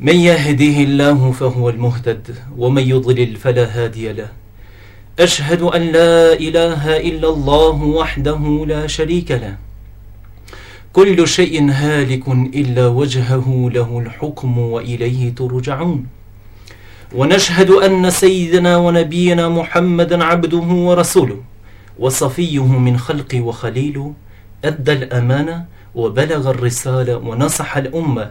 من يهديه الله فهو المهتد ومن يضلل فلا هادي له أشهد أن لا إله إلا الله وحده لا شريك له كل شيء هالك إلا وجهه له الحكم وإليه ترجعون ونشهد أن سيدنا ونبينا محمدا عبده ورسوله وصفيه من خلق وخليله أدى الأمانة وبلغ الرسالة ونصح الأمة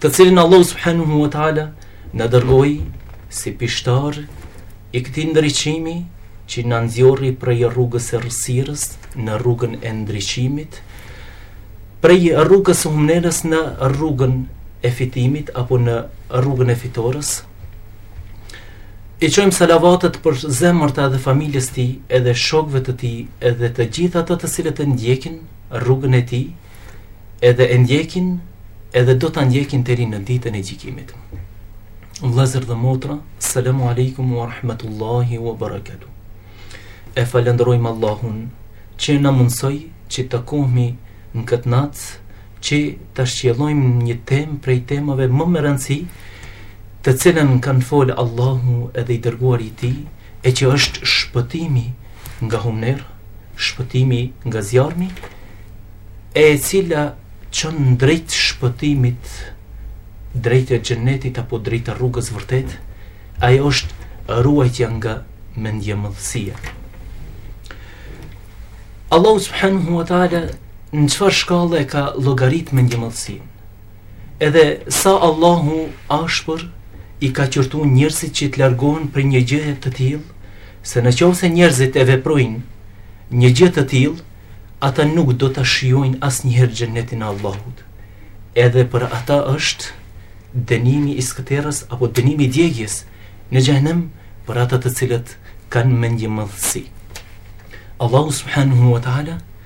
të cilin Allahu subhanahu wa taala na dërgoi si pishtar i këtij ndriçimi që na nxjorri prej rrugës së errësirës në rrugën e ndriçimit, prej rrugës së humnerës në rrugën e fitimit apo në rrugën e fitores. I çojmë salavatet përzemërta dhe familjes së tij, edhe shokëve të tij, edhe të gjithë ata të cilët e ndjekin rrugën e tij, edhe e ndjekin edhe do ta ndjekin deri në ditën e gjikimit. Vëllezër dhe motra, salamu alaikum wa rahmetullahi wa barakatuh. E falendrojmë Allahun që na mundësoi që të takohmi në këtë natë që ta shtjellojmë një temë prej temave më me rëndësi të cilën kanë folë Allahu edhe i dërguari i tij e që është shpëtimi nga humnera, shpëtimi nga zjarmi, e cila çon drejt shpëtimit, drejt xhenetit apo drejt rrugës së vërtetë, ajo është ruajtja nga mendjemadhësia. Allahu subhanahu wa taala në çfarë shkalle e ka llogarit mendjemadhësinë? Edhe sa Allahu ashpër i ka qortu njerëzit që të largohen prej një gjëje të tillë, se në qoftë se njerëzit e veprojnë një gjë të tillë, ata nuk do ta shijojnë asnjëherë xhenetin e Allahut. Edhe për ata është dënimi i skëterrës apo dënimi i djegies në xhehenem për ata të cilët kanë mendjemadhësi. Allahu subhanahu wa ta'ala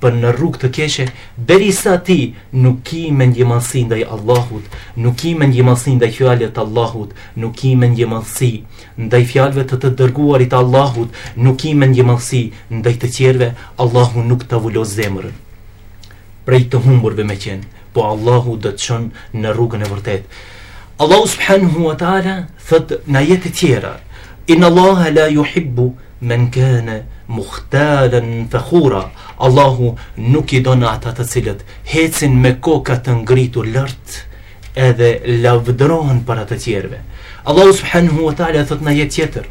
për në rrugë të keqe, derisa ti nuk ki mendjemadhësi ndaj Allahut, nuk ki mendjemadhësi ndaj fjalëve të Allahut, nuk ki mendjemadhësi ndaj fjalëve të të dërguarit të Allahut, nuk ki mendjemadhësi ndaj të tjerëve, Allahu nuk ta vulos zemrën prej të humburve me qenë, po Allahu do të çon në rrugën e vërtetë. Allahu subhanahu wa taala thot në ajete të tjera, Inna Allaha la yuhibbu Men kane muhtalan fakhura Allahu nuk i don ata të cilët ecin me koka të ngritur lart edhe lavdërohen para të tjerëve Allahu subhanahu wa taala thot në ajet tjetër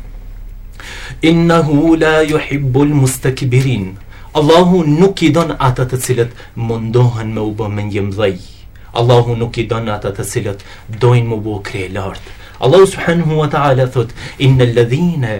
Innahu la yuhibbul mustakbirin Allahu nuk i don ata të cilët mundohen me u bë mendjemdhej Allahu nuk i don ata të cilët dojnë me u bë kryelartë Allahu subhanahu wa taala thot innal ladhina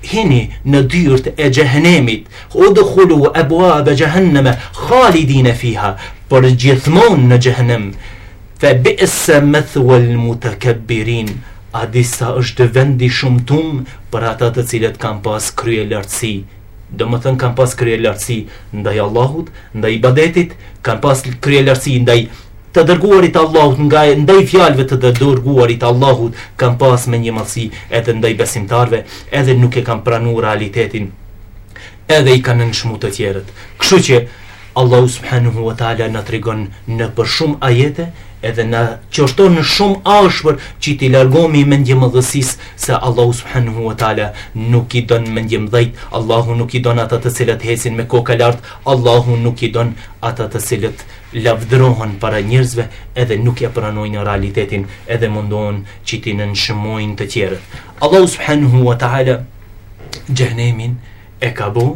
Hini në dyert e xhehenemit, udkhulu abwaba xhehenneme khalidine fiha, përgjithmonë në xhehenem. Fe bi'sa mathwal mutakabbirin, a di sa është vendi i shëmtum për ata të cilët kanë pas kryelartësi. Domethënë kanë pas kryelartësi ndaj Allahut, ndaj ibadetit, kanë pas kryelartësi ndaj Të dërguarit të Allahut nga, ndaj fjalëve të të dërguarit të Allahut kanë pas mendjemadhësi edhe ndaj besimtarve edhe nuk e kanë pranu realitetin edhe i kanë nënçmu të tjerët kështu që Allahu subhanahu wa taala na tregon nëpër shumë ajete edhe na qorton në shumë ashpër që t'i largohemi mendjemadhësisë se Allahu subhanahu wa taala nuk i don mendjemëdhenjtë Allahu nuk i don ata të cilët ecin me kokë lart Allahu nuk i don ata të cilët lavdrohen para njerëzve edhe nuk ja pranojnë realitetin edhe mundohen që t'i nënçmojnë të tjerët Allahu subhanahu wa taala xhehenemin e ka bo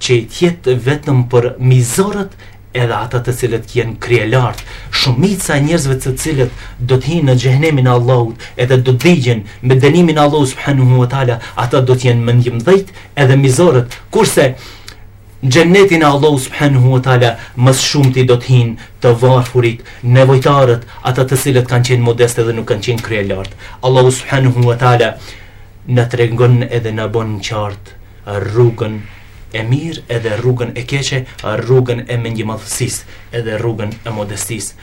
që ai të jetë vetëm për mizorët edhe ata të cilët janë kryelartë, shumica e njerëzve të cilët do të hinë në xhehenemin e Allahut edhe do të digjen me dënimin e Allahut subhanahu wa taala, ata do të jenë mendjemëdhenjtë edhe mizorët, kurse Në Xhennetin e Allahut subhanahu wa taala më së shumti do të hinë të varfurit, nevojtarët, ata të cilët kanë qenë modestë edhe nuk kanë qenë kryelartë. Allahu subhanahu wa taala na tregon edhe na bën qartë rrugën e mirë edhe rrugën e keqe, rrugën e mendjemadhësisë edhe rrugën e modestisë.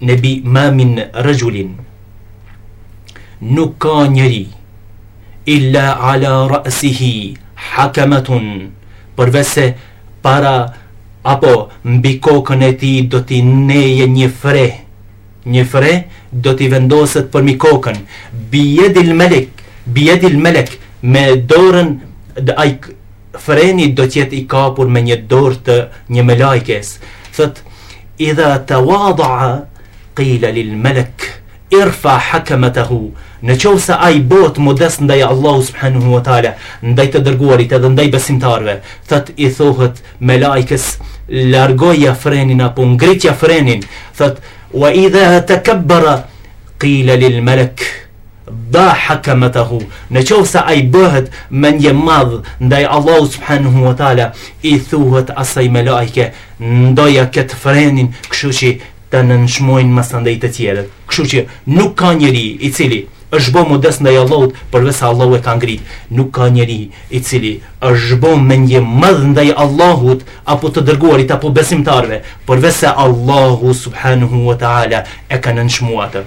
Nebi Ma min rexhulin Nuk ka njeri Illa ala rësihi Hakamatun Përveçse para Apo mbi kokën e tij Do t'i rrijë një fre Një fre Do t'i vendoset përmbi kokën Bijedil melek Bijedil melek Me dorën Dhe ajk Freni do të jetë i kapur me një dorë të një melaikes. Thotë idha tawadha qila lil malak irfa hakamatahu. Në qoftë se ai bohet modest ndaj Allahu subhanahu wa taala, ndaj të dërguarit edhe ndaj besimtarëve, thotë i thuhet melaikes largoja frenin apo ngritja frenin, thotë wa idha takabbara qila lil malak Dha hakamatahu, në qoftë se ai bëhet mendjemadh ndaj Allahu subhanahu wa ta'ala, i thuhet asaj melaike, vndoja këtë frenin, kështu që të nënçmojnë mastandaj të tjerët. Kështu që nuk ka njeri i cili është bo modest ndaj Allahut, përveçse Allahu e ka ngrit, nuk ka njeri i cili është bo mendjemadh ndaj Allahut, apo të dërguarit, apo besimtarve, përveçse Allahu subhanahu wa ta'ala e ka nënçmu atë.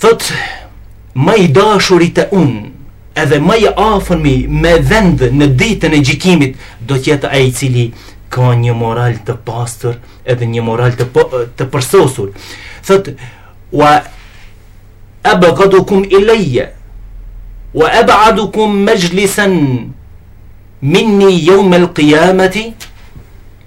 Thotë, ma i dashuri te unë, edhe ma i afërmi me vend në ditën e gjykimit, do të jetë ai i cili ka një moral të pastër edhe një moral të, po, të përsosur. Thotë, wa ebgadukum ilejje, wa eb'adukum mexhlisen minni jeumel kijameti,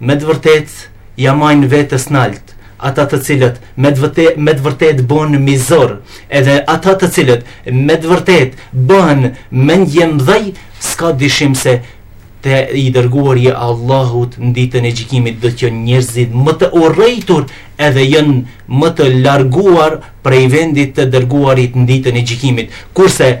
Me të vërtetë ja majnë vetes nalt ata të cilët me të vërtetë, me të vërtetë bëhen mizorë, edhe ata të cilët me të vërtetë bëhen mendjemdhej, s'ka dyshim se te i dërguari i Allahut në ditën e gjykimit do të jenë njerëzit më të urrejtur edhe janë më të larguar prej vendit të të dërguarit në ditën e gjykimit. Kurse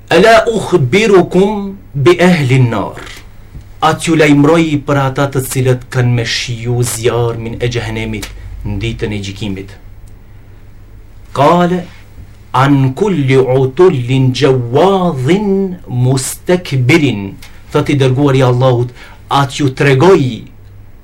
Ela uhbirukum bi ehli nar A t'ju lajmëroj për ata të cilët kanë me shiju zjarmin e Xhehenemit në ditën e Gjykimit? Kale an kulli utullin jawadhin mustakbirin thotë i dërguari i Allahut, a t'ju tregoj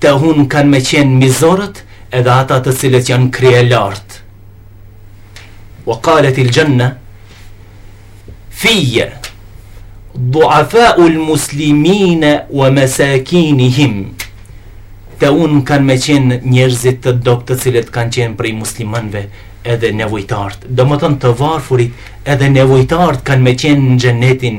Te unë kanë me qenë mizorët edhe ata të cilët janë kryelartë. Wa qalet il janna fijje duafa ul muslimine wa mesakinihim te unë kanë me qenë njerëzit të dobët të cilët kanë qenë prej muslimanve edhe nevojtart domethënë të varfurit edhe nevojtart kanë me qenë në xhenetin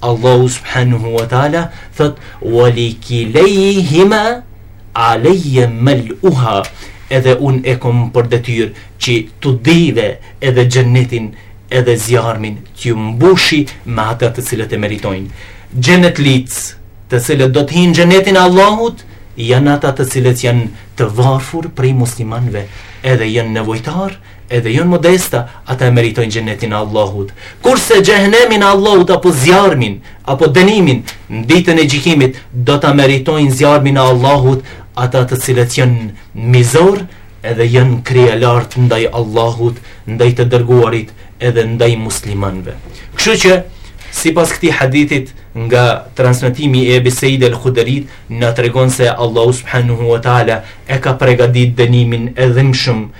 Allahu subhanahu wa taala thotë wa likilejhima alayya mal'uha edhe un e kom për detyrë që të dyve edhe xhenetin edhe zjarmin t'ju mbushi me ata të cilët e meritojnë. Xhenetlitë, të cilët do të hinë xhenetin e Allahut, janë ata të cilët janë të varfur prej muslimanëve, edhe janë nevojtar Edhe jon modestë ata e meritojnë xhenetin e Allahut, kurse xhehenemin e Allahut apo zjarmin, apo dënimin në ditën e gjykimit do ta meritojnë zjarmin e Allahut ata të cilët janë mizorë edhe janë kryelartë ndaj Allahut, ndaj të dërguarit edhe ndaj muslimanëve. Kështu që sipas këtij hadithit nga transmetimi i Ebi Sejid el Khuderit na tregon se Allahu subhanahu wa taala e ka përgatitur dënimin e dhimbshëm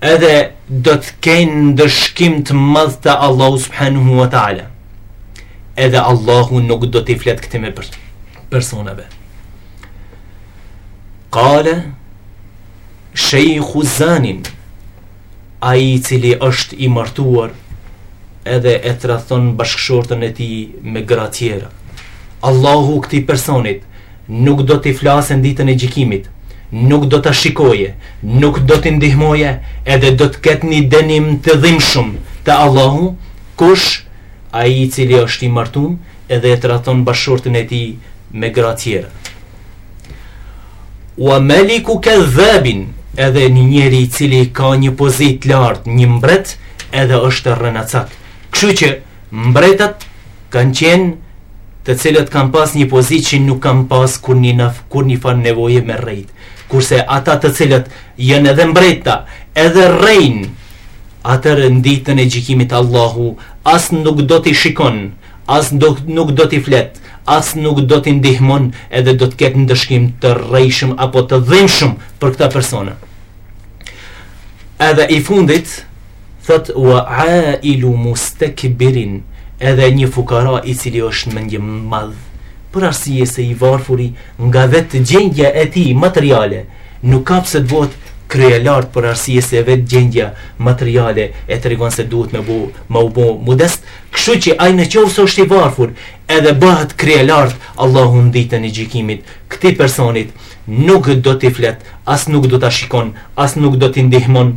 edhe do të kenë ndëshkim të madh te Allahu subhanahu wa taala. Edhe Allahu nuk do t'i flet këtyne pers personave. Qala Sheikhu Zanin ai i cili është i martuar edhe e tradhton bashkëshorten e tij me gra tjera. Allahu këtij personit Nuk do t'i flasë në ditën e gjykimit, nuk do ta shikojë, nuk do t'i ndihmojë edhe do të ketë një dënim të dhimbshëm te Allahu, kush, ai i cili është i martum edhe e tradhton bashkëshorten e tij me gra tjera. Wa meliku kadhabin, edhe një njeri i cili ka një pozitë të lartë, një mbret, edhe është rrenacak. Kështu që mbretët Kanë qenë të cilët kanë pas një pozitë që nuk kanë pas kur një kur një farë nevoje me rrejt. Kurse ata të cilët janë edhe mbreta, edhe rrejn, atëherë në ditën e gjykimit Allahu as nuk do t'i shikon, as do, nuk do t'i flet, as nuk do t'i ndihmon, edhe do të ketë ndëshkim të rreptë apo të dhimbshëm për këta persona. Edhe i fundit, Thot wa ailu mustakbirin edhe një fukara i cili është mendjemadh për arsye se i varfuri nga vet gjendja e tij materiale nuk ka pse të bëhet kryelartë për arsye se vet gjendja materiale e tregon se duhet me bo me u bo modest kështu që ai në qoftë se është i varfur edhe bëhet kryelartë Allahu në ditën e gjykimit këtij personit nuk do t'i flet as nuk do ta shikon as nuk do t'i ndihmon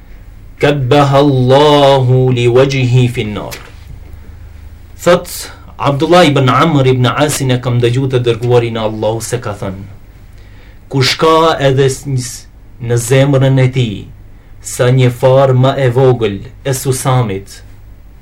Kabbaha Allahu li wajhi fi nar. Thot Abdullah ibn Amr ibn Asin e kam dëgju të dërguarin e Allahut se ka thënë Kush ka edhe në zemrën e tij sa një farë ma e vogël e susamit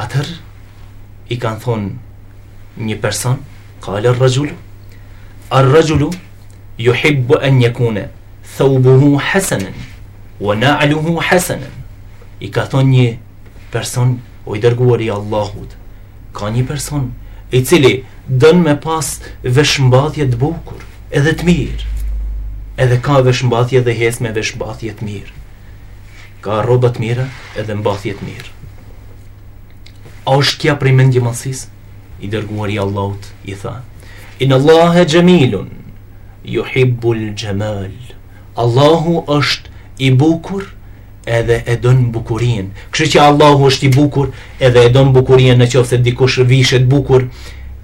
Atër i ka thonë një person, kale rexhulun, er-rexhulu juhibbu en jekune theubuhu hasenën, wa na'luhu hasenën. I ka thonë një person, o i dërguari i Allahut, ka një person i cili don me pas veshmbathje të bukur, edhe të mirë, edhe ka veshmbathje dhe hes me veshmbathje të mirë. Ka rroba të mira edhe mbathje të mirë. A është kjo prej mendjemadhësisë? I dërguari i Allahut, i tha, Inn Allahe xhemilun, juhibbul xhemal. Allahu është i bukur edhe e don bukurinë. Kështu që Allahu është i bukur edhe e don bukurinë në qoftë se dikush vishet bukur,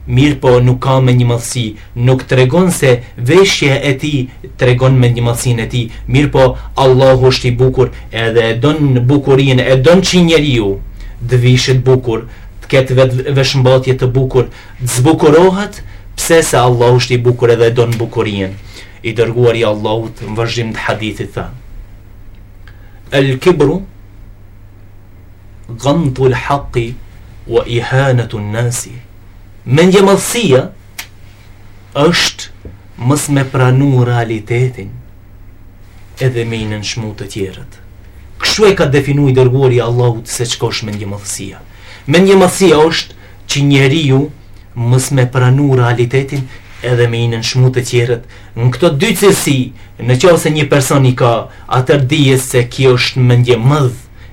mirëpo nuk ka mendjemadhësi, nuk tregon se veshja e tij tregon mendjemadhësinë e tij, mirëpo Allahu është i bukur edhe e don bukurinë, e don që njeriu të vishet bukur, të ketë vetë veshmbathje të bukur, të zbukurohet, pse se Allahu është i bukur edhe e don bukurinë. I dërguari i Allahut në vazhdim të hadithit tha: El kibru ghamtu al-haqqi wa ihanatu an-nasi. Mendjemadhësia është mos me pranu realitetin edhe me i nënçmu të tjerët. Kështu e ka definu i dërguari i Allahut se çka është mendjemadhësia. Mendjemadhësia është që njeriu mos me pranu realitetin edhe me i nënçmu të tjerët. Në këto dy cilësi, në qoftë se një person i ka, atër dije se kjo është mendjemadh,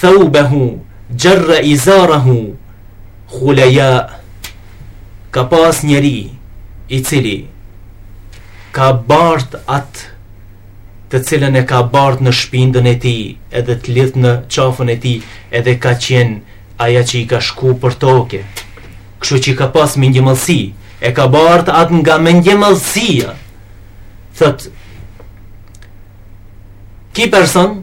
thawbahu jarra izarahu khuyala ka pas njeri i cili ka bart at të cilën e ka bart në shpinën e tij edhe të lidh në qafën e tij edhe ka qen aja që i ka shku për toke kështu që ka pas mendjemadhësi e ka bart at nga mendjemadhësia thot ki person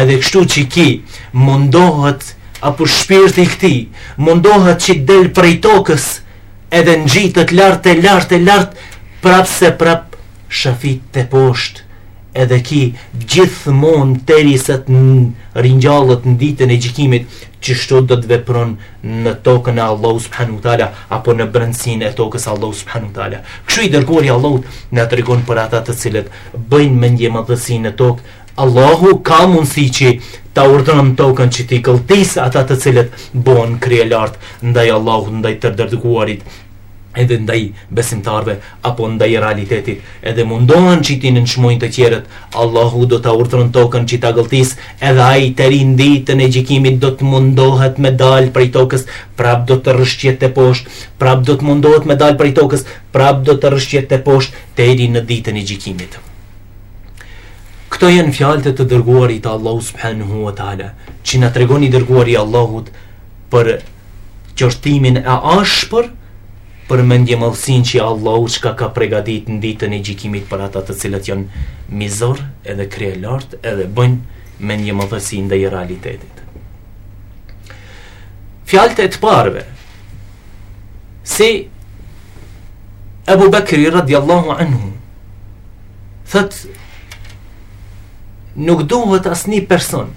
Edhe kështu që ki mundohet apo shpirti i këtij mundohet që del prej tokës edhe ngjitet lart e lart e lart prap se prap shafitet poshtë edhe ki gjithmonë teri sa të ringjallët në ditën e gjikimit kështu do të vepron në tokën e Allahut subhanu tala apo në brëndësin e tokës Allahu subhanu tala kështu i dërguari i Allahut na tregon për ata të cilët bëjnë mendjemadhësi në tokë Allahu ka mundësi që ta urdhëron tokën që t'i gëlltisë ata të cilët bëhen kryelartë ndaj Allahut, ndaj të dërguarit, edhe ndaj besimtarëve apo ndaj realitetit, edhe mundohen që t'i nënçmojnë të tjerët, Allahu do ta urdhëron tokën që ta gëlltisë, edhe ai teri në ditën e gjykimit do të mundohet me dalë prej tokës, prap do të rrëshqet të poshtë, prap do të mundohet me dalë prej tokës, prap do të rrëshqet të poshtë, teri në ditën e gjykimit. Këto janë fjalët e të dërguarit të Allahut subhanehu wa taala, që na tregon i dërguari i Allahut për qortimin e ashpër për mendjemadhësinë që Allahu çka ka përgatitur në ditën e gjykimit për ata të cilët janë mizor edhe kryelart edhe bëjnë mendjemadhësi ndaj realitetit. Fjalët e të parëve si Abu Bakri radiallahu anhu thot nuk duhet asni person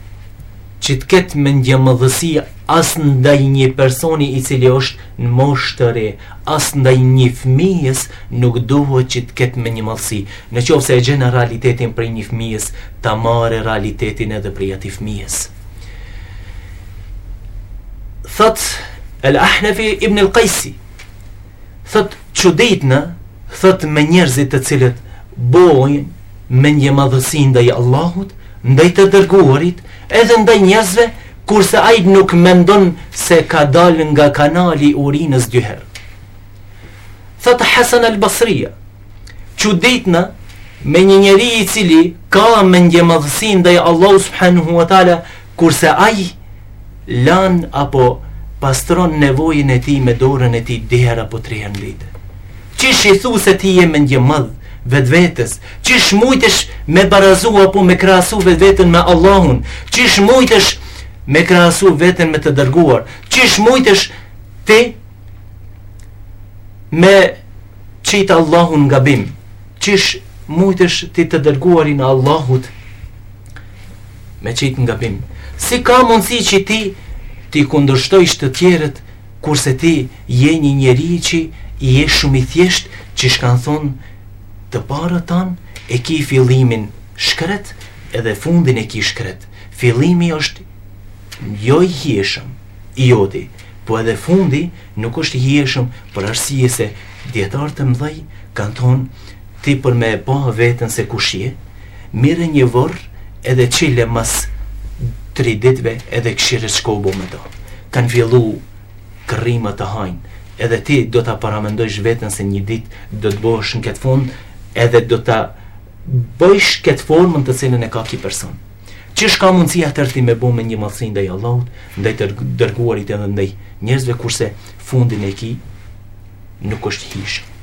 që të ketë mendjemadhësi as ndaj një personi i cili është në moshë të re, as ndaj një fëmijës nuk duhet që të ketë mendjemadhësi. Në qoftë se e gjenë realitetin prej një fëmijës, ta marrë realitetin edhe prej atij fëmijës. Thot, El Ahnefi ibn el Kajsi, Thotë çuditna, thotë me njerëzit të cilët bojnë mendjemadhësi ndaj Allahut, ndaj të dërguarit, edhe ndaj njerëzve, kurse ai nuk mendon se ka dalë nga kanali i urinës dy herë. Thotë Hasan al-Basri, çuditna me një njeri i cili ka mendjemadhësi ndaj Allahut subhanahu wa taala, Kurse ai lan apo pastron nevojën e tij me dorën e tij dy herë apo tri herë në ditë. Qysh i thu se ti je mendjemadh vetvetes? Qysh mujtesh me barazu apo me krahasu vetveten me Allahun? Qysh mujtesh me krahasu veten me të dërguar? Qysh mujtesh ti me qitë Allahun n'gabim? Qysh mujtesh ti të dërguarin Allahut me qitë n'gabim. Si ka mundësi që ti t'i kundërshtojsh të tjerët, kurse ti je një njeri qi je shumë i thjesht qysh kanë thonë të parët tanë e ki fillimin shkret edhe fundin e ki shkret. Fillimi është jo i hieshëm, i joti, po edhe fundi nuk është i hieshëm për arsye se dijetarë të mdhej kanë thonë ti për me e pa veten se kush je, Mirre një vorr edhe çile mas tri ditëve edhe kshyre çka u bo me to kanë fillu krrimat t'e hajn edhe ti do ta paramendojsh veten se një ditë do të bohesh në këtë fund edhe do ta bëjsh këtë formën të cilën e ka ky person qysh ka mundësi atër ti me bo mendjemadhësi ndaj Allahut ndaj të dërguarit edhe ndaj njerëzve kurse fundin e ki nuk është i hijshëm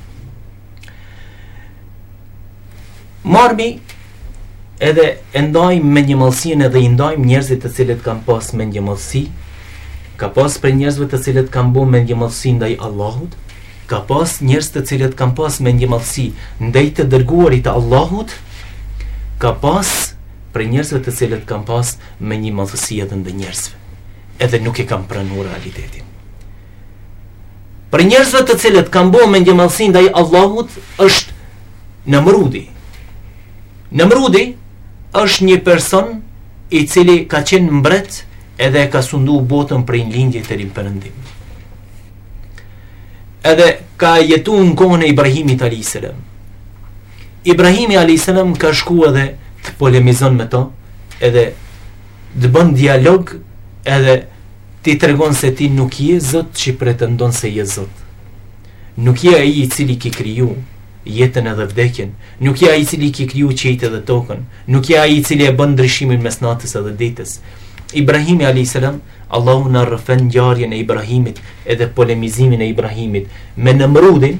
Marmi edhe e ndajmë mendjemadhësinë edhe i ndajmë njerëzit të cilët kanë pas mendjemadhësi, ka pas prej njerëzve të cilët kanë bo mendjemadhësi ndaj Allahut, ka pas njerëz të cilët kanë pas mendjemadhësi ndaj të dërguarit të Allahut, ka pas prej njerëzve të cilët kanë pas mendjemadhësi edhe ndaj njerëzve, edhe nuk e kanë pranu realitetin. Prej njerëzve të cilët kanë bo mendjemadhësi ndaj Allahut është Namrudi. Namrudi është një person i cili ka qenë mbret edhe e ka sundu botën prej n'lindje deri n'perëndim. Edhe ka jetu në kohën e Ibrahimit a.s. Ibrahimi a.s. ka shku edhe të polemizon me to edhe të bën dialog edhe T'i tregon se ti nuk je Zot që pretendon se je Zot. Nuk je ai i cili ki kriju jetën edhe vdekjen, nuk je ai i cili ki kriju qiejt edhe tokën, nuk je ai i cili e bën ndryshimin mes natës edhe ditës. Ibrahimi alejhis salam, Allahu na rrëfen ngjarjen e Ibrahimit edhe polemizimin e Ibrahimit me Nemrudin,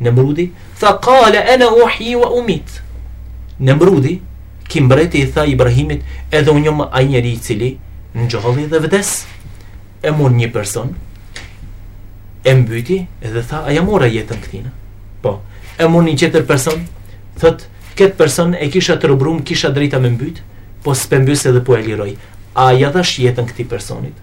Nemrudi tha qala ana uhyi wa umit. Nemrudi ky mbreti i tha Ibrahimit edhe unë jam ai njeri i cili ngjall dhe vdes. E morr një person e mbyti edhe tha a ia mora jetën këtina. Po, e morr një tjetër person, thot këtë person e kisha të rëbrum, kisha drejtë me mbyt, po s'pe mbys edhe po e liroj. A ia dhash jetën këtij personit?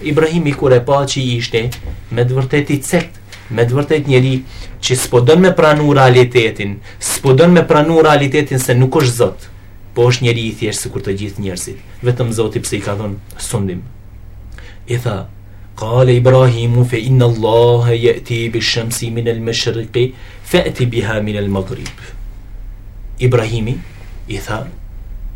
Ibrahimi kur e pa që ishte me të vërtetë i cekt Me të vërtet njeri që s'po don me pranu realitetin, s'po don me pranu realitetin se nuk është zot, po është njeri i thjeshtë sikur të gjithë njerëzit, vetëm zoti pse i ka dhënë sundim. I tha, Kale Ibrahimu fe innallahe je'ti bishemsi min el meshriki, Fe'ti biha min el Maghrib. Ibrahimi i tha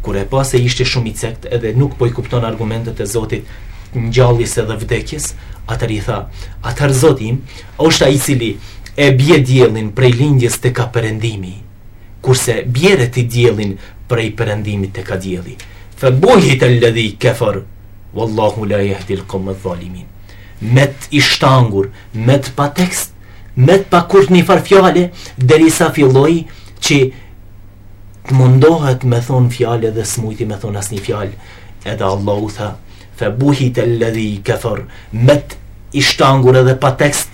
kur e pa se ishte shumë i cekët edhe nuk po i kupton argumentet e Zotit ngjalljes edhe vdekjes, atëherë i tha, atëherë Zoti im është ai i cili e bje diellin prej lindjes teka perëndimi, kurse bjere ti diellin prej perëndimit teka dielli. Fa buhita alladhi kafar wallahu la yahdi al-qawm adh-dhalimin. Met i shtangur, met pa tekst, Met pa kurrnifar fjale, derisa filloi që të mundohet me thonë fjale dhe s'mujti me thonë asni fjale. Edhe Allahu tha, fe buhitel-ledhi kefer, met i shtangur edhe pa tekst,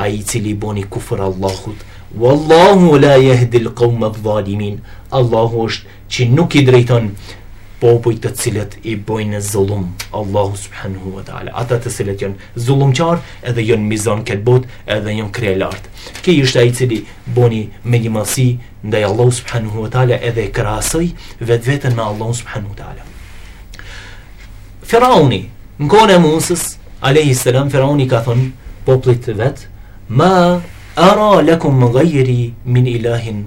ai i cili boni kufër Allahut, Wallahu la jehdil qawmë dhalimin, Allahu është që nuk i drejton popujt të cilët i bojnë zullum Allahut subhanahu wa taala ata të cilët janë zullumqar edhe janë mizorë në këtë botë edhe janë kryelartë ky është ai i cili boni mendjemadhsi ndaj Allahut subhanahu wa taala edhe krahasoi vetveten me Allahun subhanahu wa taala Firauni në kohën e Musës alayhi salam Firauni ka thon popullit të vet ma ara lakum ghayri min ilahin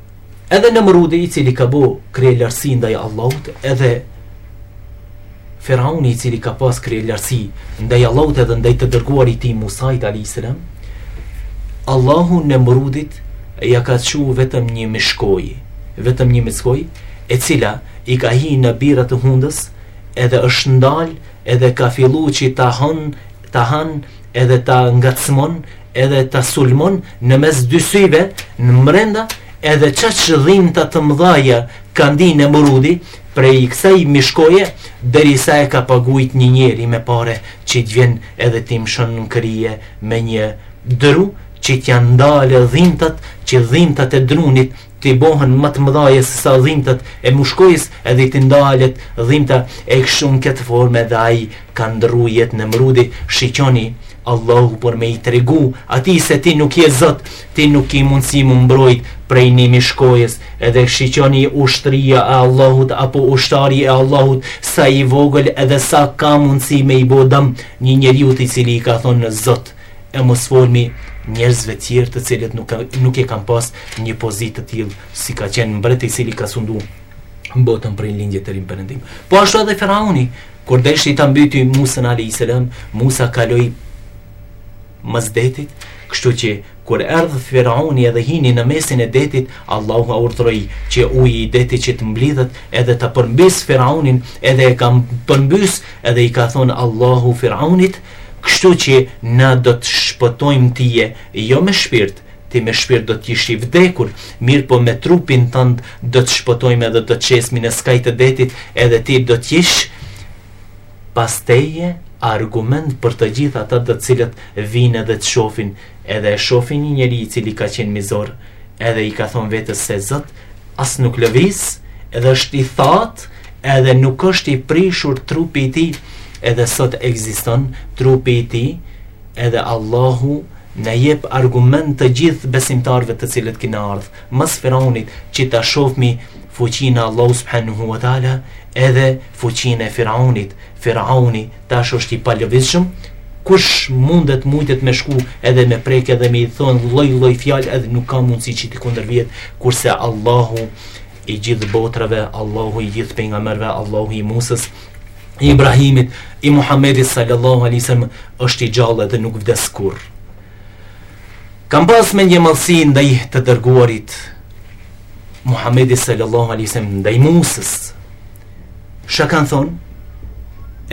edhe Nemrudi i cili ka bo kryelartsi ndaj Allahut edhe Firauni i cili ka pas kryelartsi ndaj Allahut edhe ndaj të dërguarit tij Musajt a.s. Allahu Nemrudit ia ka çu vetëm një mishkoj vetëm një mishkoj e cila i ka hi në birat të hundës edhe është ndal edhe ka fillu që ta hon ta han edhe ta ngacmon edhe ta sulmon në mes dy syve mrenda edhe qaq dhimta të mdhaja ka ndi Nemrudi prej kësaj mishkoje derisa e ka pagujt një njeri me pare që të vjen edhe t'i mshon në krye me një dru që t'ia ndale dhimtat që dhimtat e drunit t'i bohen ma të mëdhaja se sa dhimtat e mushkojës edhe t'i ndalet dhimta e kështu në këtë forme dhe ai ka ndrru jetë Nemrudi shiqoni Allahu për me i tregu atij se ti nuk je zot ti nuk ki mundësi m'u mbrojt prej një mushkojës edhe shiqoni ushtria e Allahut apo ushtari i Allahut sa i vogël edhe sa ka mundësi me i bo dam një njeriut i cili i ka thonë zot e mos folmi njerëzve tjerë të cilët nuk, nuk e kanë pas një pozitë të tillë si ka qenë mbreti i cili ka sundu botën prej lindje deri në perëndim. Po ashtu edhe Firauni, kur deshti ta mbyti Musën alejhi selam, Musa kaloi mes detit, kështu që kur erdhi Firauni edhe hini në mesin e detit, Allahu e urdhëroi që uji i detit që të mblidhet edhe ta përmbys Firaunin, edhe e ka përmbys edhe i ka thonë Allahu Firaunit, Kështu që na do të shpëtojmë tye jo me shpirt, ti me shpirt do të jish i vdekur, mirëpo me trupin tënd do të shpëtojmë edhe do të qesmi në skaj të detit edhe ti do të jesh pas teje argument për të gjithë ata të cilët vijnë edhe të shohin edhe e shohin një njeri i cili ka qenë mizor edhe i ka thonë vetes se zot as nuk lëviz, edhe është i thatë, edhe nuk është i prishur trupi i tij, edhe sot ekziston trupi i tij, edhe Allahu na jep argument të gjithë besimtarëve të cilët kina ardh mas firaunit që ta shofmi fuqinë e Allahu subhanahu wa ta'ala, edhe fuqinë e firaunit, firauni Tash është i palëvizshëm, kush mundet mujtet me shku edhe me e prek edhe me i thonë lloj lloj fjalë edhe nuk ka mundësi që t'i kundërvihet, kurse Allahu i gjithë botrave, Allahu i gjithë pejgamberëve, Allahu i Musës, i Ibrahimit, i Muhamedit sallallahu alaihi wasallam është i gjallë dhe nuk vdes kurrë. Kanë pas mendjemadhsi ndaj të dërguarit Muhamedit sallallahu alaihi wasallam ndaj Musës, Çka kanë thonë?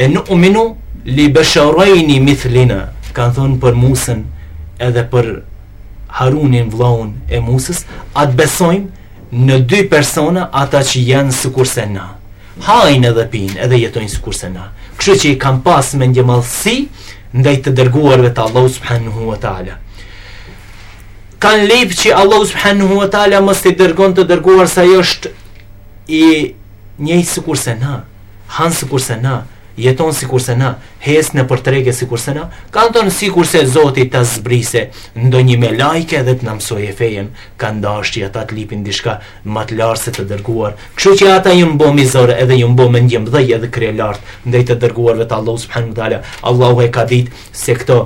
E nu'minu li besherejni mithlina, kanë thonë për Musën edhe për Harunin vllaun e Musës, a të besojmë në dy persona ata që janë sikurse na. Hanë edhe pinë edhe jetojnë sikurse na. Kështu që kanë pas mendjemadhësi ndaj të dërguarve të Allah subhanahu wa ta'ala. Kanë lyp që Allah subhanahu wa ta'ala mos të dërgon të dërguar se ai është I njëjtë sikurse na, han sikurse na, jeton sikurse na, hec nëpër tregje sikurse na, kanë thonë sikurse Zoti ta zbrise ndonjë melaike dhe të na mësojë fejen, kanë dashti ata të lypin diçka ma të lartë se të dërguar. Kështu që ata jon bo mizorë edhe jon bo mendjemdhej edhe kryelartë ndaj të dërguarve të Allahu subhanahu wa taala. Allahu e ka ditë se këto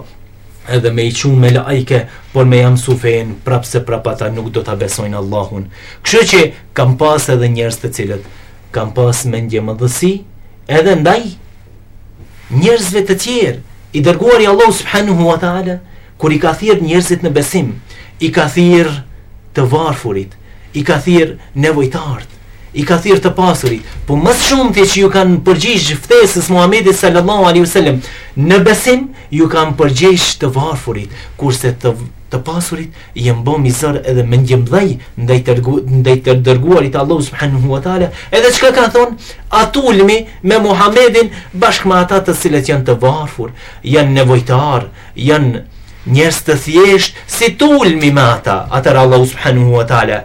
edhe me i çu me lajke, por me jam su fejnë, prap se prap ata nuk do të besojnë Allahun. Kështu që kan pas edhe njerëz të cilët, kan pas mendjemëdhësi, edhe ndaj njerëzve të tjerë, i dërguari i Allahut subhanahu wa ta'ala, kur i ka thirr njerëzit në besim, i ka thirr të varfurit, i ka thirr nevojtarët, i ka thirr të pasurit, po më së shumti që iu kanë përgjigj ftesës Muhamedit sallallahu alaihi wasallam, në besim iu kanë përgjigj të varfurit, kurse të të pasurit janë bë mizor edhe mendjemdhej ndaj të ndaj të dërguarit Allahut subhanahu wa taala, edhe çka kan thon a t'ulmi me Muhamedin bashkë me ata të cilët janë të varfur, janë nevojtar, janë njerëz të thjesht si t'ulmi me ata, atëherë Allahu subhanahu wa taala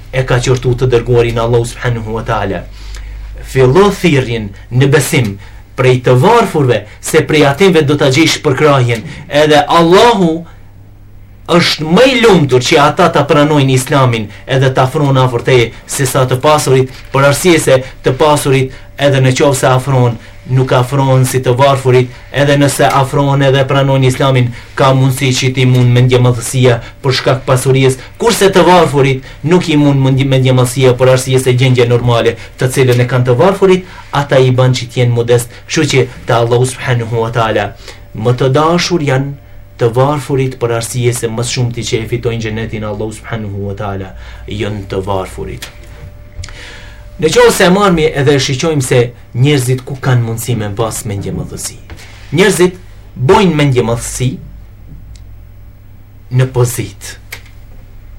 e ka qortu të dërguarin e Allahut subhanahu wa taala fillo thirrjen në besim prej të varfurve se prej atinve do ta gjesh përkrahjen edhe Allahu është më i lumtur që ata ta pranojnë islamin edhe t'afrohen afër te sesa të pasurit për arsye se të pasurit edhe në qoftë se afrohen nuk afrohen si të varfurit Edhe nëse afrohen edhe e pranojnë Islamin, ka mundësi që t'i mund mendjemadhësia për shkak pasurisë, kurse të varfurit nuk i mund mendjemadhësia për arsye se gjendja normale të cilën e kanë të varfurit, ata i bën që të jenë modest, kështu që te Allahu subhanehu ve teala më të dashur janë të varfurit për arsye se më së shumti që e fitojnë xhenetin e Allahut subhanehu ve teala janë të varfurit. Në qoftë se marrmi edhe shiqojmë se Njerëzit ku kanë mundësi me pas mendjemëdhësi? Njerëzit bojnë mendjemëdhësi në pozit.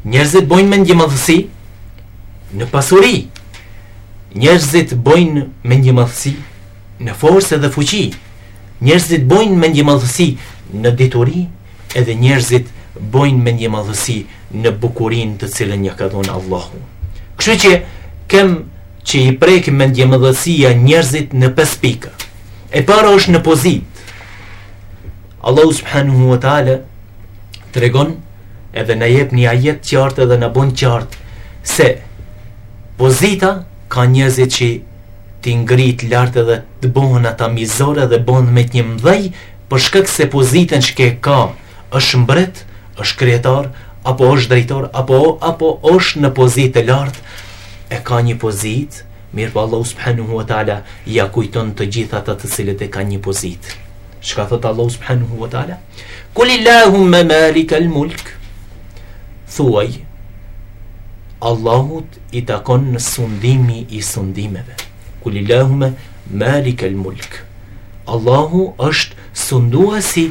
Njerëzit bojnë mendjemëdhësi në pasuri. Njerëzit bojnë mendjemëdhësi në forcë dhe fuqi. Njerëzit bojnë mendjemëdhësi në dituri, edhe njerëzit bojnë mendjemëdhësi në bukurinë të cilën ia ka dhënë Allahu. Kështu që kem që i prek mendjemëdhësia njerëzit në pesë pika. E para është në pozitë. Allahu subhanahu wa taala tregon edhe na jep një ajet qartë dhe na bon qartë se pozita ka njerëzit që t'i ngrit lart edhe të bëhen ata mizorë dhe bëhen mendjemdhej për shkak se pozitën që e ka Është mbret, është kryetar, apo është drejtor, apo apo është në pozitë të lartë, e ka një pozitë, mirëpo Allahu subhanahu wa taala ia kujton të gjithë ata të cilët e kanë një pozitë. Çka thot Allahu subhanahu wa taala? Kul illahumma malik al mulk. Thuaj Allahut i takon sundimi i sundimeve. Kul illahumma malik al mulk. Allahu është sunduesi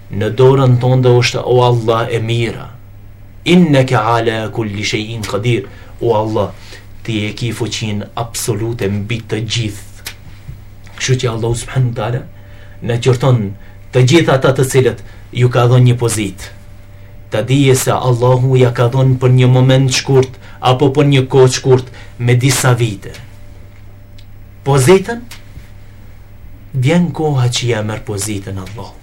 Në dorën tonde osht o Allah e mira inneke ala kulli shejin kadir o Allah ti e ki fuqinë absolute mbi të gjithë kështu që Allahu subhanahu wa taala na qorton të gjithë ata të cilët ju ka dhon një pozitë ta dijë se Allahu ja ka dhon për një moment shkurt apo për një kohë shkurt me disa vite pozitën. Vjen koha që ja merr pozitën Allahu.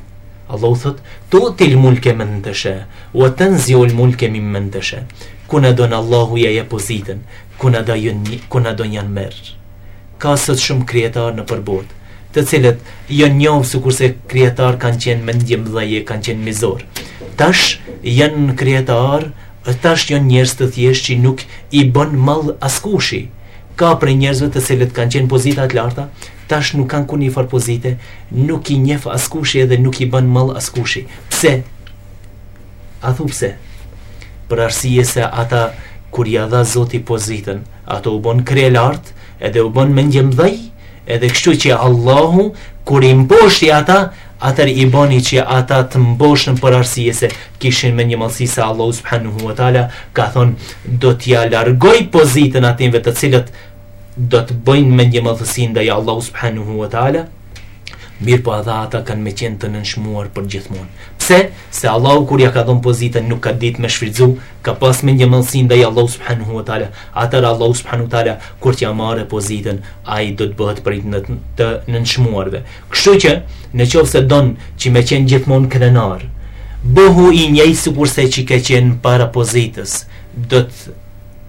Allahu thotë: tu'til mulke men tesha ue tenziul mulke mimmen tesha. Kujna don Allahu ja jep pozitën, kujna don, kujna don ja merr. Ka sot shumë kryetarë nëpër botë të cilët janë njohë sikurse kryetarë, kanë qenë mendjemëdhenj, kanë qenë mizorë. Tash s'janë kryetarë, tash janë njerëz të thjesht që nuk i bën mal askushi Ka prej njerëzve të cilët kanë qenë pozita të larta, tash nuk kanë kurrnjëfarë pozite, nuk i njef askushi edhe nuk i bën mall askushi. Pse? A thu pse? Për arsye se ata kur ja dha Zoti pozitën, ata u bon kryelartë, edhe u bon mendjemdhej, edhe kështu që Allahu kur i mposhti ata, Atëherë i bëni që ata të mposhten për arsye se kishin mendjemadhësi se Allahu subhanahu wa taala ka thënë do t'ia largoj pozitën atinve të cilët do të bëjnë mendjemadhësi ndaj Allahu subhanahu wa taala mirëpo edhe ata kanë me qenë të nënçmuar përgjithmonë. Pse? Se Allahu kur ja ka dhënë pozitën nuk ka ditë me shfrytzu, ka pas mendjemadhësi ndaj Allahu subhanahu wa taala. Atër Allahu subhanahu wa taala kur t'ia marrë pozitën, ai do të bëhet prej të nënçmuarve. Kështu që, në qoftë se don që me qenë gjithmonë krenar, bëhu i njëjtë sikurse që ke qenë para pozitës, do të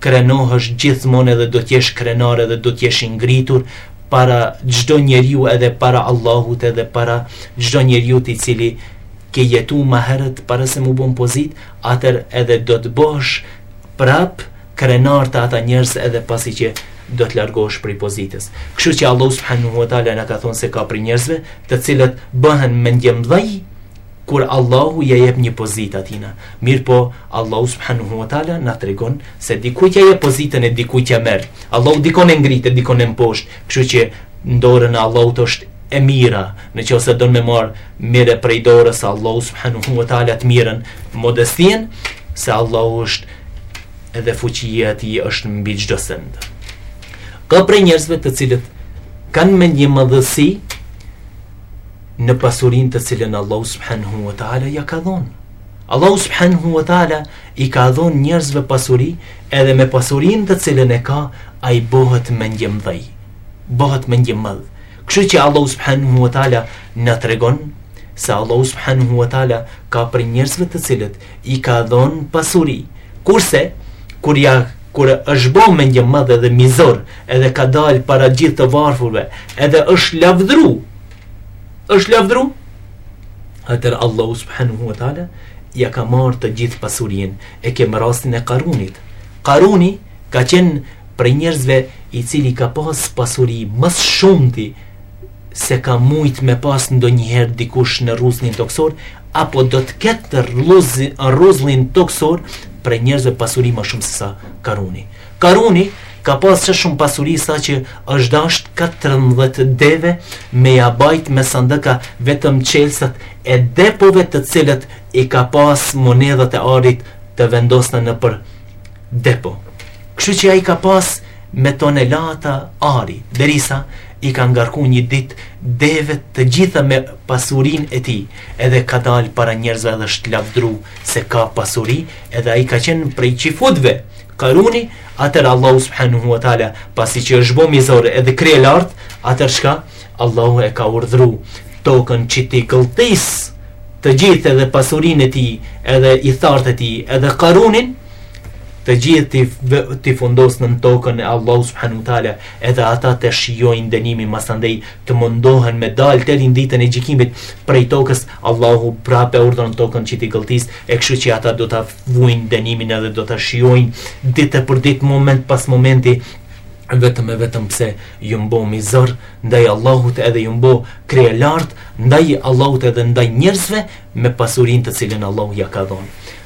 krenohesh gjithmonë edhe do të jesh krenar edhe do të jesh i ngritur para çdo njeriu edhe para Allahut edhe para çdo njeriu i cili ke jetu ma herët para se m'u bon pozitë, atër edhe do të bohesh prap krenar te ata njerëz edhe pasi që do të largohesh prej pozitës. Kështu që Allahu subhanahu wa taala na ka thonë se ka prej njerëzve, të cilët bëhen mendjemdhaj kur Allahu ja jep një pozitë atina. Mirëpo, Allahu subhanahu wa taala na tregon se dikujt ja jep pozitën e dikujt ja merr. Allahu dikon e ngrit, dikon e mposht, kështu që në dorën e Allahut është e mira, në qoftë se don me marrë, merre prej dorës Allahu subhanahu wa taala të mirën modestien, se Allahu është edhe fuqia e tij është mbi çdo send. Ka prej njerëzve të cilët kanë mendjemadhësi në pasurin të cilën Allah subhanahu wa ta'ala ia ka dhonë. Allah subhanahu wa ta'ala i ka dhonë njerëzve pasuri edhe me pasurin të cilën e ka ai bohet mendjemadh. Bohet mendjemadh. Kështu që Allah subhanahu wa ta'ala na tregon se Allah subhanahu wa ta'ala ka prej njerëzve të cilët i ka dhonë pasuri. Kurse, kur ai kur është bo mendjemadh edhe mizor, edhe ka dalë para gjithë të varfurve, edhe është lavdru, është lavdru, atër Allahu subhanahu wa ta'ala, ia ka marrë të gjithë pasurin, e kemë rastin e Karunit. Karuni ka qenë prej njerëzve i cili ka pas pasuri ma së shumti se ka mujt me pas ndonjëherë dikush në rruzullin tokësor, apo do të ketë rruzullin tokësor prej njerëzve pasuri ma shumë sesa Karuni. Karuni ka pas aq shumë pasuri saqë është dasht 14 deve me ia bajt me sandëka vetëm çelsat e depove të cilat i ka pas monedhat e arit të vendosna nëpër depo. Kështu që ai ka pas me tonelata ari, derisa i ka ngarku një ditë devet të gjitha me pasurinë e tij, edhe ka dal para njerëzve dhe është lavdru se ka pasuri, edhe ai ka qenë prej çifutve, Karuni, atër Allahu subhanahu wa ta'ala, pasi që është bo mizor edhe kryelartë, atër çka, Allahu e ka urdhru, tokën që t'i gëlltis, të gjithë edhe pasurinë e tij, edhe ithtarët e tij, edhe Karunin, të gjithë t'i fundos në tokën e Allahu subhanahu taala edhe ata të shijojnë dënimin masandej të mundohen me dal deri n'ditën e gjykimit prej tokës Allahu prapë urdhëron tokën që t'i gëlltis e kështu që ata do të vuajnë dënimin edhe do të shijojnë ditë për ditë moment pas momenti vetëm e vetëm pse janë bo mizor ndaj Allahut edhe janë bo kryelartë ndaj Allahut edhe ndaj njerëzve me pasurin të cilën Allahu ia ka dhonë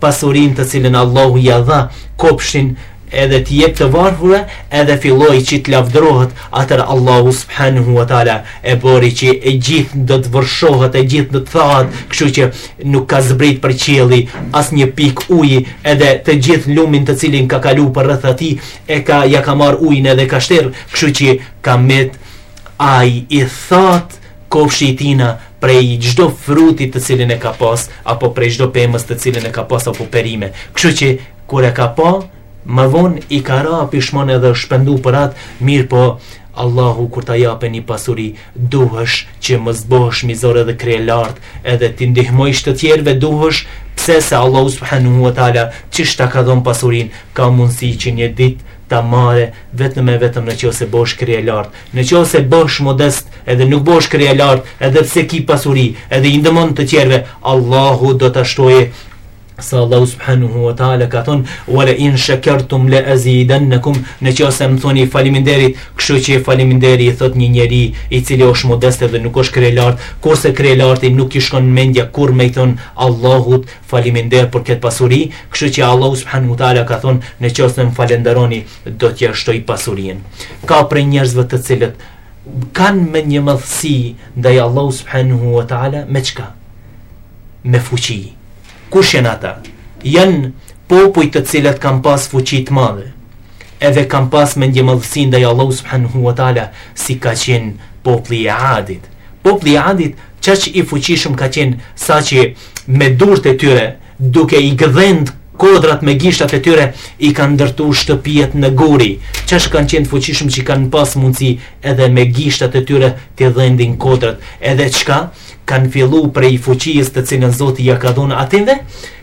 pasurinë të cilën Allahu ia dha kopshtin edhe t'i jep të varfërve edhe filloi që të lavdërohet atër Allahu subhanahu wa taala e bori që e gjithë do të vërshohet e gjithë do të thahet kështu që nuk ka zbrit prej qielli asnjë pikë uji edhe të gjithë lumin i cili ka kalu përreth atij e ka ia ka marrë ujin edhe ka shterë kështu që ka met ai i thatë Kopshti i tina prej çdo fruti të cilin e ka pas apo prej çdo pemës të cilin e ka pas apo perime. Kështu që kur e ka pa, më vonë i ka ra pishmon edhe është pendu për atë, mirëpo Allahu kur ta jape një pasuri, duhesh që mos bohesh mizor edhe kryelartë, edhe t'i ndihmojsh të tjerve duhesh, pse se Allahu subhanahu wa taala, qysh ta ka dhon pasurin, ka mundësi që një ditë ta marrë vetëm e vetëm në qoftë se bohesh kryelartë në qoftë se bohesh modest edhe nuk bohesh kryelartë edhe pse ki pasuri edhe i ndihmon të tjerve Allahu do ta shtojë se Allahu subhanahu wa taala ka thonë wala in shakartum la azidannakum në qoftë se më thoni faleminderit kështu që faleminderit i thotë një njeri i cili është modest dhe nuk është kryelartë kurse kryelarti nuk i shkon mendja kurrë me i thonë Allahut Faleminderit për këtë pasuri, kështu që Allahu subhanahu wa taala ka thonë, në qoftë se më falënderoni, do t'jua shtoj pasurinë. Ka prej njerëzve të cilët kanë mendjemadhësi ndaj Allahu subhanahu wa taala me çka? Me fuqi. Kush janë ata? Janë popujt të cilët kanë pas fuqi të madhe. Edhe kanë pas mendjemadhësi ndaj Allahu subhanahu wa taala si ka qenë populli i Adit. Populli i Adit qaq i fuqishëm ka qenë sa që me durtë e tyre, duke i gdhend kodrat me gishtat e tyre, i kanë ndërtu shtëpitë në guri, qaq kanë qenë të fuqishëm që kanë pas mundësi edhe me gishtat e tyre të gdhendin kodrat, edhe çka kanë fillu prej fuqisë të cilën Zoti ja ka dhonë atinve,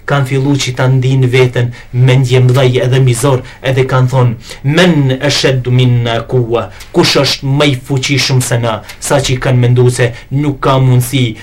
kanë fillu që ta ndinë veten mendjemdhej edhe mizor, edhe kanë thonë, men eshedu minna kuwa, kush është ma i fuqishëm se na, saqë kanë mendu se nuk ka mundësi,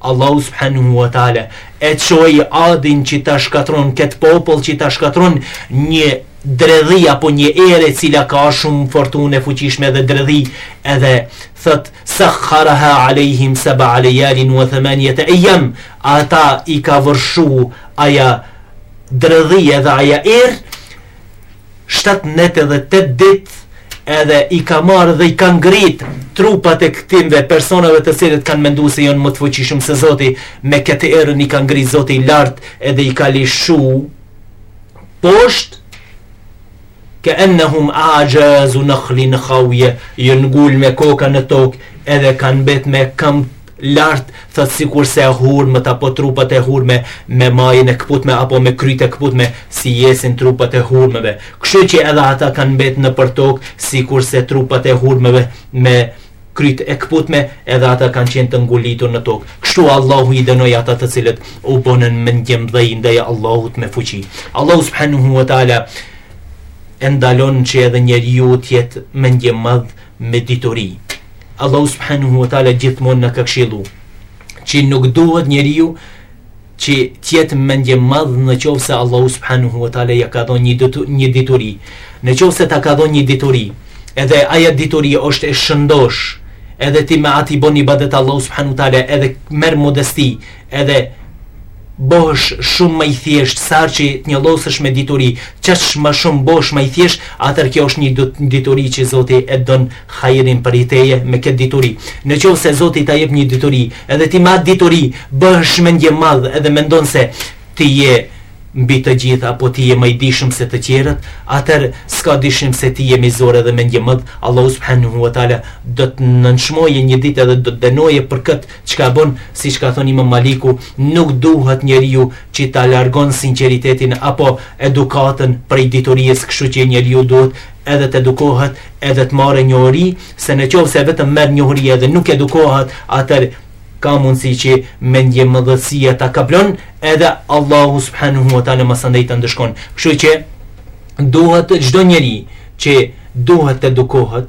Allahu subhanahu wa taala e çoi Adin që ta shkatron këtë popull që ta shkatron një dredhi apo një erë e cila ka shumë furtunë të fuqishme dhe dredhi edhe thotë sakharaha alehim sab'a layalin wa thamaniyata ayyam ata i ka vërshu aja dredhi edhe aja erë shtatë net edhe tetë ditë edhe i ka marrë dhe i ka ngrit trupat e këtimve personave të cilët kanë mendu se jonë më të fuqishëm se Zoti, me këtë erën i ka ngrit Zoti lart edhe i ka lëshu poshtë, ke ennehum a'xhazu nakhlin khawije, jonë ngul me koka në tokë edhe kanë mbet me këmë lart thotë sikurse hurmët apo trupat e hurmeve me majën e këputne apo me kryet e këputne si jesin trupat e hurmeve kështu që edhe ata kanë mbet nëpër tokë sikurse trupat e hurmeve me kryet e këputne edhe ata kanë qenë të ngulitur në tokë kështu Allahu i dënoi ata të cilët u bonën mendjemdhej ndaj Allahut me fuqi Allahu subhanahu wa taala e ndalon që edhe njeriu të jetë mendjemadh me dituri. Allahu subhanahu wa taala gjithmonë na ka këshillu që nuk duhet njeriu që të jetë mendje madh në qoftë se Allahu subhanahu wa taala ja ka dhon një dituri. Në qoftë se ta ka dhon një dituri, edhe aja dituri është e shëndosh, edhe ti me atë i bon ibadet Allahu subhanahu wa taala, edhe merr modesti, Edhe bohësh shumë më i thjeshtë, sa që të njollosesh me dituri. Aq më shumë bohësh më i thjeshtë, atëherë kjo është një dituri që Zoti e don hajrin prej teje me këtë dituri. Në qoftë se Zoti ta jep një dituri, edhe ti me atë dituri bëhesh mendje madh edhe mendon se ti je mbi të gjithë apo ti je më i dijshëm se të tjerët, atëherë s'ka dyshim se ti je mizor edhe mendje madh, Allahu subhanahu wa taala do të nënçmojë një ditë edhe do të dënojë për këtë Çka bon, siç ka thonë Imam Maliku, nuk duhet njeriu që ta largon sinceritetin apo edukatën prej diturisë, kështu që njeriu duhet edhe t'edukohet edhe të marrë njohuri, se në qoftë se vetëm merr njohuri edhe nuk edukohet, atëherë ka mundësi që mendjemëdhësia ta kaplon edhe Allahu subhanahu wa taala masandej ta ndëshkon. Kështu që duhet çdo njeri që duhet të edukohet,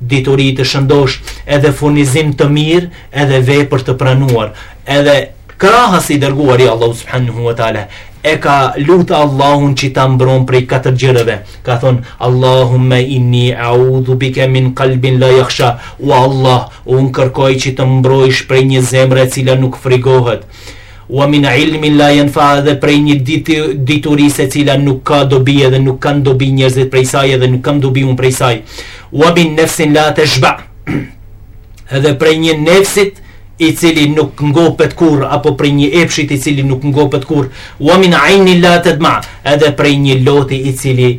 Dituri të shëndoshë, edhe furnizim të mirë, edhe vepër të pranuar, edhe krahas i dërguari Allahu subhanahu wa taala e ka lutë Allahun që ta mbron prej katër gjërave ka thon Allahumma inni a'udhu bika min qalbin la yakhsha o Allah unë kërkoj që të mbrojsh prej një zemre e cila nuk frigohet Wa min ilmin la yanfa dhe prej një diturie e cila nuk ka dobi edhe nuk kanë dobi njerëzit prej saj edhe nuk kam dobi unë prej saj. Wa min nefsin la tashba edhe prej një nefsit i cili nuk ngopet kurrë apo prej një epshit i cili nuk ngopet kurrë wa min aini la tadma edhe prej një loti i cili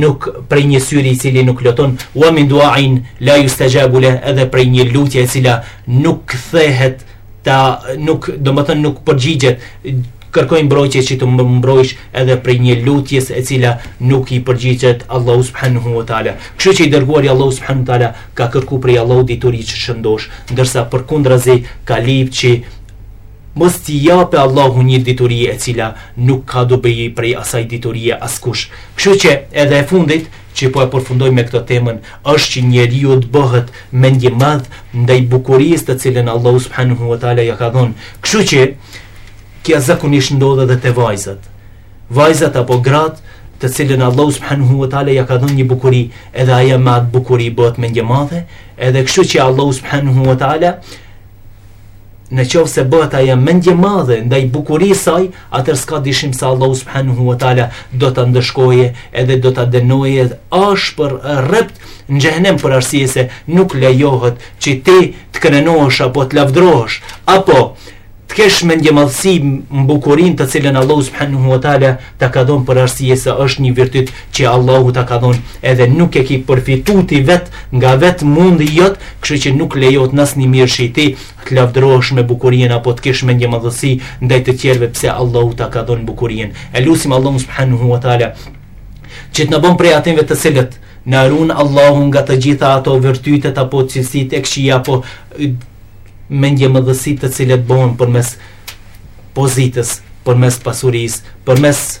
nuk prej një syri i cili nuk loton wa min duain la yustajabu le edhe prej një lutje e cila nuk kthehet ta nuk domethënë nuk përgjigjet kërkoj mbrojtje që të mbrojsh edhe prej një lutjes e cila nuk i përgjigjet Allahu subhanahu wa taala. Kështu që i dërguari Allahu subhanahu wa taala ka kërku prej Allahu dituri që shëndosh, ndërsa përkundrazi ka lip që mos t'i jape Allahu një dituri e cila nuk ka dobi prej asaj diturie askush. Kështu që edhe e fundit që po e përfundoj me këtë temën është që njeriu të bëhet mendje madh ndaj bukurisë të cilën Allahu subhanahu wa taala ja ka dhënë. Kështu që kja zakonisht ndodh edhe te vajzat. Vajzat apo gratë të cilën Allahu subhanahu wa taala ja ka dhënë një bukuri, edhe ajo me atë bukuri bëhet mendje madhe, edhe kështu që Allahu subhanahu wa taala Në qoftë se bëhet ajo mendjemadhe ndaj bukurisë saj, atëherë s'ka dyshim se Allahu subhanahu wa taala do ta ndëshkojë edhe do ta dënojë ashpër rreptë në xhehenem për arsye se nuk lejohet që ti të krenohesh apo të lavdërohesh apo të kesh mendjemadhësi me bukurinë të cilën Allahu subhanahu wa taala ta ka dhonë për arsye se është një virtyt që Allahu ta ka dhonë edhe nuk e ki përfitu ti vetë nga vetë mundi jot kështu që nuk lejohet në asnjë mënyrë që ti Të lavdërohesh me bukurinë apo të kesh mendjemadhësi ndaj të tjerëve pse Allahu ta ka dhonë bukurinë. E lusim Allahun subhanahu wa taala që të na bon prej atyne të cilët na run Allahu nga të gjitha ato virtytet apo cilësitë e këqija apo mendjemadhësitë të cilat bohen përmes pozitës, përmes pasurisë, përmes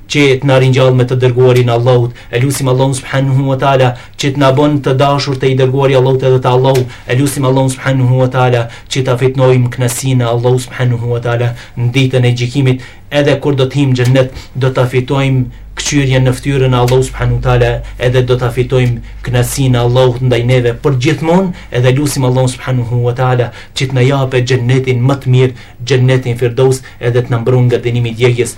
Që të na ringjall me të Dërguarin e Allahut, e lusim Allahun subhanahu wa taala që të na bën të dashur te i Dërguari i Allahut edhe te Allahu, e lusim Allahun subhanahu wa taala që ta fitojmë kënaqësinë e Allahut subhanahu wa taala në ditën e gjykimit, edhe kur do të hijmë në xhennet, do ta fitojmë këqyrjen në fytyrën e Allahut subhanahu wa taala, edhe do ta fitojmë kënaqësinë e Allahut ndaj neve përgjithmonë, edhe lusim Allahun subhanahu wa taala që të na japë xhennetin më të mirë, xhennetin Firdaus, edhe të na mbron nga dënimi i djegies.